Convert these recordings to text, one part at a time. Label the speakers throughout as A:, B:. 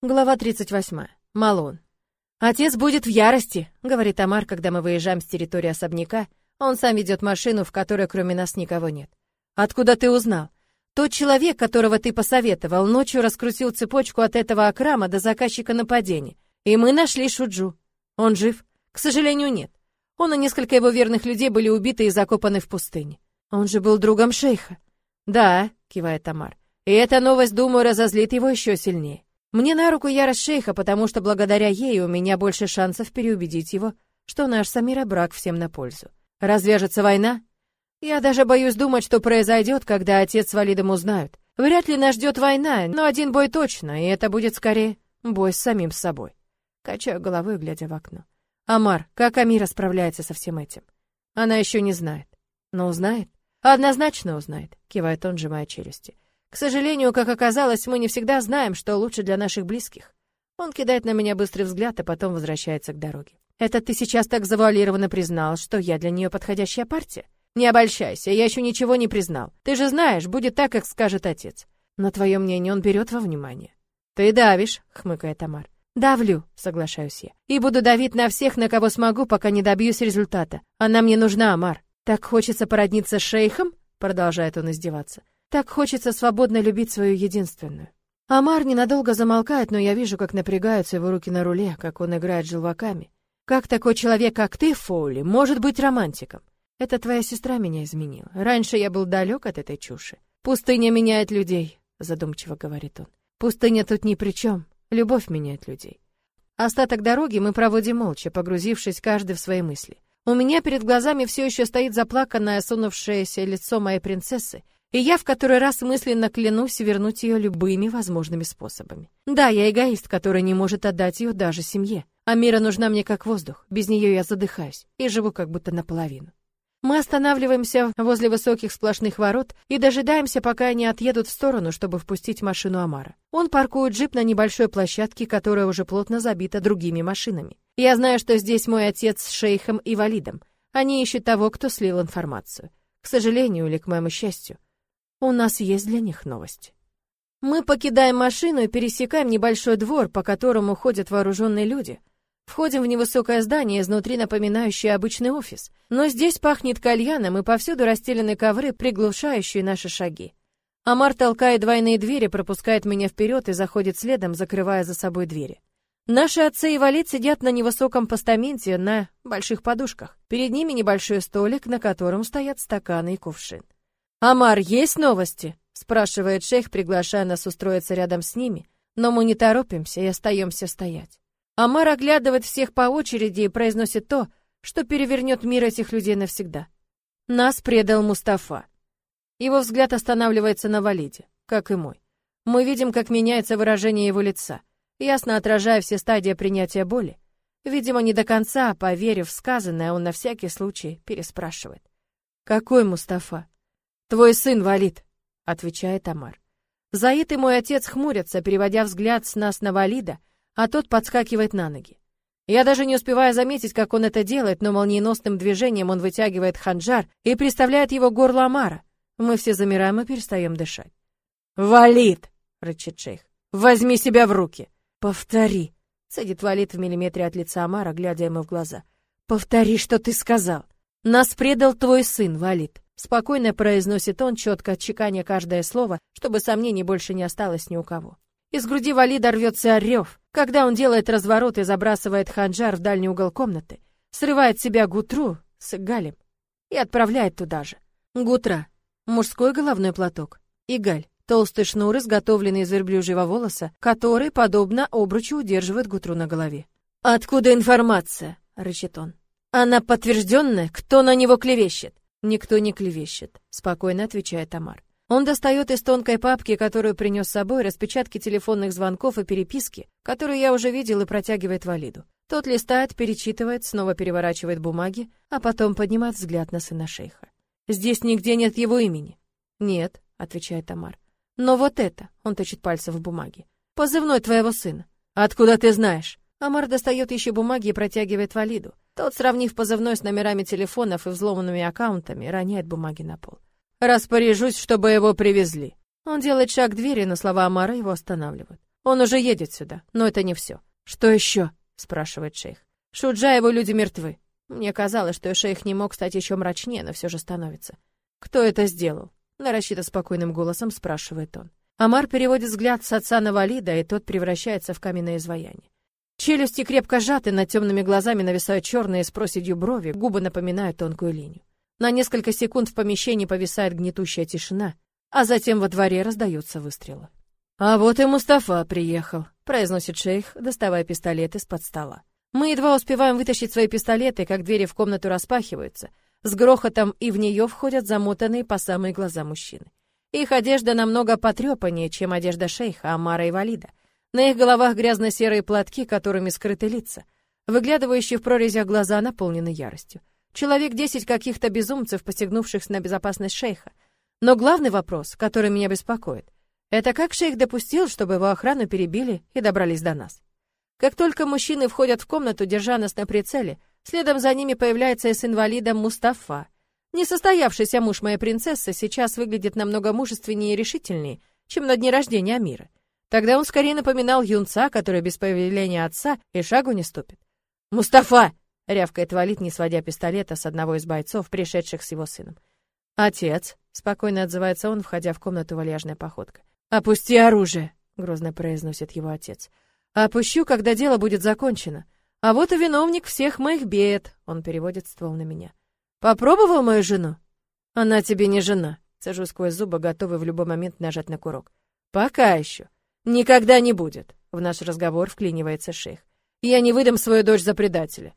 A: Глава 38. Малон. «Отец будет в ярости», — говорит Амар, когда мы выезжаем с территории особняка. Он сам ведет машину, в которой кроме нас никого нет. «Откуда ты узнал?» «Тот человек, которого ты посоветовал, ночью раскрутил цепочку от этого Акрама до заказчика нападения. И мы нашли Шуджу. Он жив? К сожалению, нет. Он и несколько его верных людей были убиты и закопаны в пустыне. Он же был другом шейха». «Да», — кивает Амар. «И эта новость, думаю, разозлит его еще сильнее». Мне на руку ярость шейха, потому что благодаря ей у меня больше шансов переубедить его, что наш Самира брак всем на пользу. Развяжется война? Я даже боюсь думать, что произойдет, когда отец с Валидом узнают. Вряд ли нас ждет война, но один бой точно, и это будет скорее бой с самим собой. Качаю головой, глядя в окно. Амар, как Амира справляется со всем этим? Она еще не знает. Но узнает? Однозначно узнает, кивает он, сжимая челюсти. К сожалению, как оказалось, мы не всегда знаем, что лучше для наших близких. Он кидает на меня быстрый взгляд, а потом возвращается к дороге. Это ты сейчас так завуалированно признал, что я для нее подходящая партия? Не обольщайся, я еще ничего не признал. Ты же знаешь, будет так, как скажет отец. Но твое мнение он берет во внимание. Ты давишь, хмыкает Тамар. Давлю, соглашаюсь я. И буду давить на всех, на кого смогу, пока не добьюсь результата. Она мне нужна, Амар. Так хочется породниться с шейхом? Продолжает он издеваться. Так хочется свободно любить свою единственную. Амар ненадолго замолкает, но я вижу, как напрягаются его руки на руле, как он играет желваками. Как такой человек, как ты, Фоули, может быть романтиком? Это твоя сестра меня изменила. Раньше я был далек от этой чуши. Пустыня меняет людей, задумчиво говорит он. Пустыня тут ни при чем. Любовь меняет людей. Остаток дороги мы проводим молча, погрузившись каждый в свои мысли. У меня перед глазами все еще стоит заплаканное, сунувшееся лицо моей принцессы, и я в который раз мысленно клянусь вернуть ее любыми возможными способами. Да, я эгоист, который не может отдать ее даже семье. А Мира нужна мне как воздух, без нее я задыхаюсь и живу как будто наполовину. Мы останавливаемся возле высоких сплошных ворот и дожидаемся, пока они отъедут в сторону, чтобы впустить машину Амара. Он паркует джип на небольшой площадке, которая уже плотно забита другими машинами. Я знаю, что здесь мой отец с шейхом и валидом. Они ищут того, кто слил информацию. К сожалению или к моему счастью, у нас есть для них новости. Мы покидаем машину и пересекаем небольшой двор, по которому ходят вооруженные люди. Входим в невысокое здание, изнутри напоминающее обычный офис. Но здесь пахнет кальяном, и повсюду расстелены ковры, приглушающие наши шаги. Амар толкает двойные двери, пропускает меня вперед и заходит следом, закрывая за собой двери. Наши отцы и валид сидят на невысоком постаменте на больших подушках. Перед ними небольшой столик, на котором стоят стаканы и кувшин. «Амар, есть новости?» — спрашивает шейх, приглашая нас устроиться рядом с ними, но мы не торопимся и остаемся стоять. Амар оглядывает всех по очереди и произносит то, что перевернет мир этих людей навсегда. Нас предал Мустафа. Его взгляд останавливается на Валиде, как и мой. Мы видим, как меняется выражение его лица, ясно отражая все стадии принятия боли. Видимо, не до конца, поверив в сказанное, он на всякий случай переспрашивает. «Какой Мустафа?» «Твой сын валит», — отвечает Амар. Заид и мой отец хмурятся, переводя взгляд с нас на Валида, а тот подскакивает на ноги. Я даже не успеваю заметить, как он это делает, но молниеносным движением он вытягивает ханджар и приставляет его к горлу Амара. Мы все замираем и перестаем дышать. «Валид!» — рычит шейх. «Возьми себя в руки!» «Повтори!» — цедит Валид в миллиметре от лица Амара, глядя ему в глаза. «Повтори, что ты сказал!» «Нас предал твой сын, Валид!» Спокойно произносит он, четко отчеканя каждое слово, чтобы сомнений больше не осталось ни у кого. Из груди Валида рвется рев, когда он делает разворот и забрасывает ханджар в дальний угол комнаты, срывает себя гутру с галем и отправляет туда же. Гутра — мужской головной платок, и галь — толстый шнур, изготовленный из верблюжьего волоса, который, подобно обручу, удерживает гутру на голове. «Откуда информация?» — рычит он. «Она подтвержденная? Кто на него клевещет?» «Никто не клевещет», — спокойно отвечает Амар. Он достает из тонкой папки, которую принес с собой, распечатки телефонных звонков и переписки, которые я уже видел, и протягивает Валиду. Тот листает, перечитывает, снова переворачивает бумаги, а потом поднимает взгляд на сына шейха. «Здесь нигде нет его имени». «Нет», — отвечает Тамар. «Но вот это», — он точит пальцем в бумаге. «Позывной твоего сына». «Откуда ты знаешь?» Амар достает еще бумаги и протягивает Валиду. Тот, сравнив позывной с номерами телефонов и взломанными аккаунтами, роняет бумаги на пол. «Распоряжусь, чтобы его привезли». Он делает шаг к двери, но слова Амара его останавливают. Он уже едет сюда, но это не все. Что еще? спрашивает шейх. Шуджа его люди мертвы. Мне казалось, что шейх не мог стать еще мрачнее, но все же становится. Кто это сделал? нарочито спокойным голосом спрашивает он. Амар переводит взгляд с отца на Валида, и тот превращается в каменное изваяние. Челюсти крепко сжаты, над темными глазами нависают черные с проседью брови, губы напоминают тонкую линию. На несколько секунд в помещении повисает гнетущая тишина, а затем во дворе раздаются выстрелы. «А вот и Мустафа приехал», — произносит шейх, доставая пистолет из-под стола. Мы едва успеваем вытащить свои пистолеты, как двери в комнату распахиваются. С грохотом и в нее входят замотанные по самые глаза мужчины. Их одежда намного потрепаннее, чем одежда шейха Амара и Валида. На их головах грязно-серые платки, которыми скрыты лица. Выглядывающие в прорезях глаза наполнены яростью. Человек десять каких-то безумцев, посягнувших на безопасность шейха. Но главный вопрос, который меня беспокоит, это как шейх допустил, чтобы его охрану перебили и добрались до нас. Как только мужчины входят в комнату, держа нас на прицеле, следом за ними появляется с инвалидом Мустафа. Несостоявшийся муж моей принцессы сейчас выглядит намного мужественнее и решительнее, чем на дне рождения Амира. Тогда он скорее напоминал юнца, который без появления отца и шагу не ступит. «Мустафа!» — рявкает Валид, не сводя пистолета с одного из бойцов, пришедших с его сыном. «Отец!» — спокойно отзывается он, входя в комнату вальяжной походкой. «Опусти оружие!» — грозно произносит его отец. «Опущу, когда дело будет закончено. А вот и виновник всех моих бед!» — он переводит ствол на меня. «Попробовал мою жену?» «Она тебе не жена», — цежу сквозь зубы, готовый в любой момент нажать на курок. «Пока еще. Никогда не будет. В наш разговор вклинивается шейх. Я не выдам свою дочь за предателя.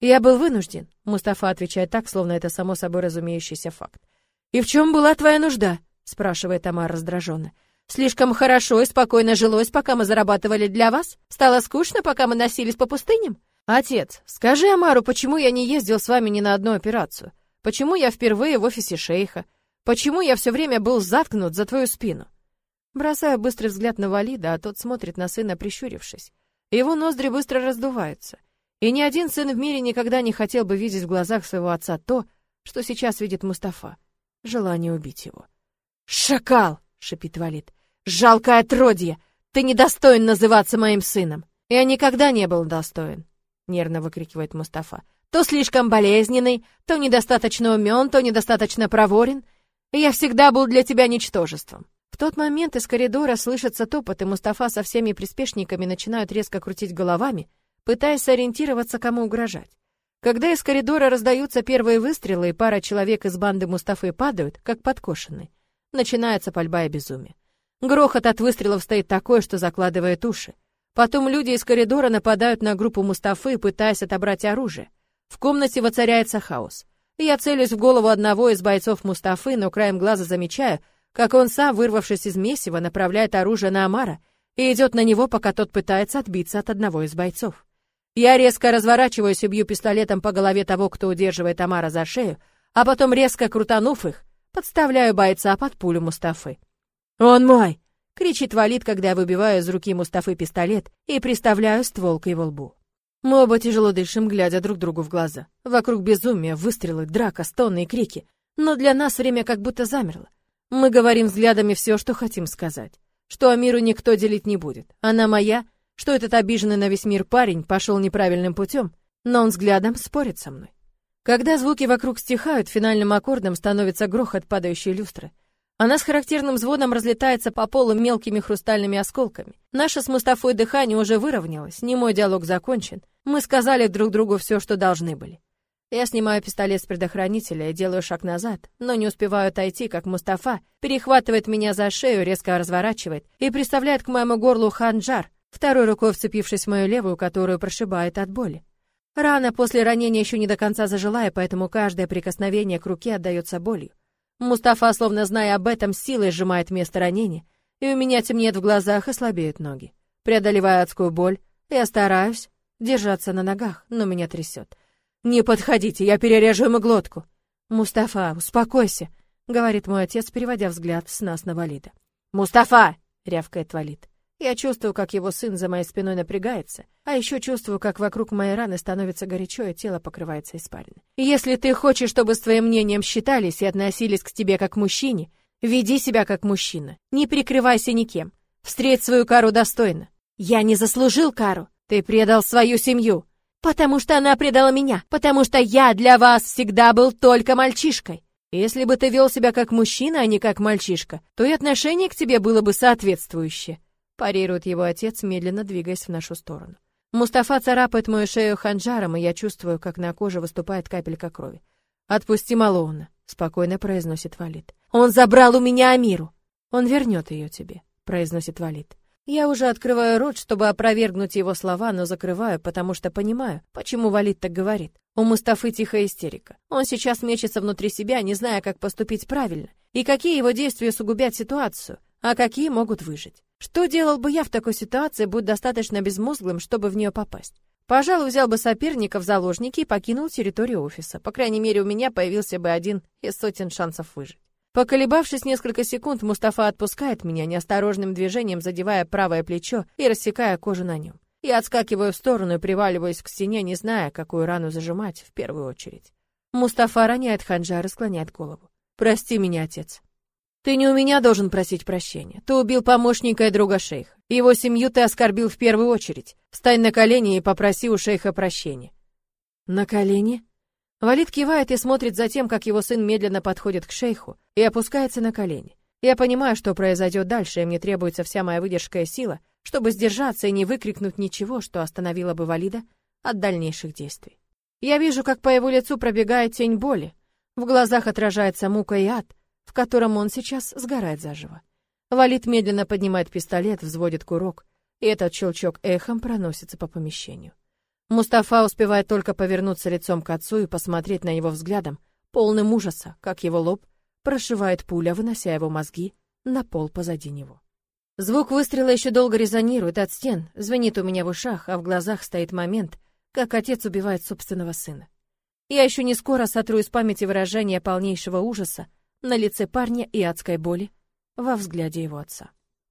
A: Я был вынужден, Мустафа отвечает так, словно это само собой разумеющийся факт. И в чем была твоя нужда? спрашивает Тамара раздраженно. Слишком хорошо и спокойно жилось, пока мы зарабатывали для вас? Стало скучно, пока мы носились по пустыням? Отец, скажи Амару, почему я не ездил с вами ни на одну операцию? Почему я впервые в офисе шейха? Почему я все время был заткнут за твою спину? Бросаю быстрый взгляд на Валида, а тот смотрит на сына, прищурившись. Его ноздри быстро раздуваются. И ни один сын в мире никогда не хотел бы видеть в глазах своего отца то, что сейчас видит Мустафа. Желание убить его. «Шакал!» — шипит Валид. «Жалкое отродье! Ты недостоин называться моим сыном!» «Я никогда не был достоин!» — нервно выкрикивает Мустафа. «То слишком болезненный, то недостаточно умен, то недостаточно проворен. Я всегда был для тебя ничтожеством. В тот момент из коридора слышится топот, и Мустафа со всеми приспешниками начинают резко крутить головами, пытаясь сориентироваться, кому угрожать. Когда из коридора раздаются первые выстрелы, и пара человек из банды Мустафы падают, как подкошенные, начинается пальба и безумие. Грохот от выстрелов стоит такой, что закладывает уши. Потом люди из коридора нападают на группу Мустафы, пытаясь отобрать оружие. В комнате воцаряется хаос. Я целюсь в голову одного из бойцов Мустафы, но краем глаза замечаю, как он сам, вырвавшись из месива, направляет оружие на Амара и идет на него, пока тот пытается отбиться от одного из бойцов. Я резко разворачиваюсь и бью пистолетом по голове того, кто удерживает Амара за шею, а потом, резко крутанув их, подставляю бойца под пулю Мустафы. «Он мой!» — кричит Валид, когда я выбиваю из руки Мустафы пистолет и приставляю ствол к его лбу. Мы оба тяжело дышим, глядя друг другу в глаза. Вокруг безумия, выстрелы, драка, стоны и крики. Но для нас время как будто замерло. Мы говорим взглядами все, что хотим сказать. Что Амиру никто делить не будет. Она моя, что этот обиженный на весь мир парень пошел неправильным путем, но он взглядом спорит со мной. Когда звуки вокруг стихают, финальным аккордом становится грохот падающей люстры. Она с характерным звоном разлетается по полу мелкими хрустальными осколками. Наше с Мустафой дыхание уже выровнялось, не мой диалог закончен. Мы сказали друг другу все, что должны были. Я снимаю пистолет с предохранителя и делаю шаг назад, но не успеваю отойти, как Мустафа перехватывает меня за шею, резко разворачивает и приставляет к моему горлу ханджар, второй рукой вцепившись в мою левую, которую прошибает от боли. Рана после ранения еще не до конца зажила, и поэтому каждое прикосновение к руке отдается болью. Мустафа, словно зная об этом, силой сжимает место ранения, и у меня темнеет в глазах и слабеют ноги. Преодолевая адскую боль, я стараюсь держаться на ногах, но меня трясет. «Не подходите, я перережу ему глотку». «Мустафа, успокойся», — говорит мой отец, переводя взгляд с нас на Валида. «Мустафа!» — рявкает Валид. Я чувствую, как его сын за моей спиной напрягается, а еще чувствую, как вокруг моей раны становится горячо, и тело покрывается испариной. «Если ты хочешь, чтобы с твоим мнением считались и относились к тебе как к мужчине, веди себя как мужчина, не прикрывайся никем. Встреть свою кару достойно. Я не заслужил кару. Ты предал свою семью. Потому что она предала меня. Потому что я для вас всегда был только мальчишкой. Если бы ты вел себя как мужчина, а не как мальчишка, то и отношение к тебе было бы соответствующее. Парирует его отец, медленно двигаясь в нашу сторону. Мустафа царапает мою шею ханджаром, и я чувствую, как на коже выступает капелька крови. «Отпусти Малоуна», — спокойно произносит Валид. «Он забрал у меня Амиру!» «Он вернет ее тебе», — произносит Валид. Я уже открываю рот, чтобы опровергнуть его слова, но закрываю, потому что понимаю, почему Валид так говорит. У Мустафы тихая истерика. Он сейчас мечется внутри себя, не зная, как поступить правильно, и какие его действия сугубят ситуацию, а какие могут выжить. Что делал бы я в такой ситуации, будь достаточно безмозглым, чтобы в нее попасть? Пожалуй, взял бы соперника в заложники и покинул территорию офиса. По крайней мере, у меня появился бы один из сотен шансов выжить. Поколебавшись несколько секунд, Мустафа отпускает меня неосторожным движением, задевая правое плечо и рассекая кожу на нем. Я отскакиваю в сторону и приваливаюсь к стене, не зная, какую рану зажимать в первую очередь. Мустафа роняет ханджар и склоняет голову. «Прости меня, отец». «Ты не у меня должен просить прощения. Ты убил помощника и друга шейха. Его семью ты оскорбил в первую очередь. Встань на колени и попроси у шейха прощения». «На колени?» Валид кивает и смотрит за тем, как его сын медленно подходит к шейху и опускается на колени. Я понимаю, что произойдет дальше, и мне требуется вся моя выдержка и сила, чтобы сдержаться и не выкрикнуть ничего, что остановило бы Валида от дальнейших действий. Я вижу, как по его лицу пробегает тень боли. В глазах отражается мука и ад, в котором он сейчас сгорает заживо. Валид медленно поднимает пистолет, взводит курок, и этот щелчок эхом проносится по помещению. Мустафа успевает только повернуться лицом к отцу и посмотреть на него взглядом, полным ужаса, как его лоб прошивает пуля, вынося его мозги на пол позади него. Звук выстрела еще долго резонирует от стен, звенит у меня в ушах, а в глазах стоит момент, как отец убивает собственного сына. Я еще не скоро сотру из памяти выражение полнейшего ужаса на лице парня и адской боли во взгляде его отца.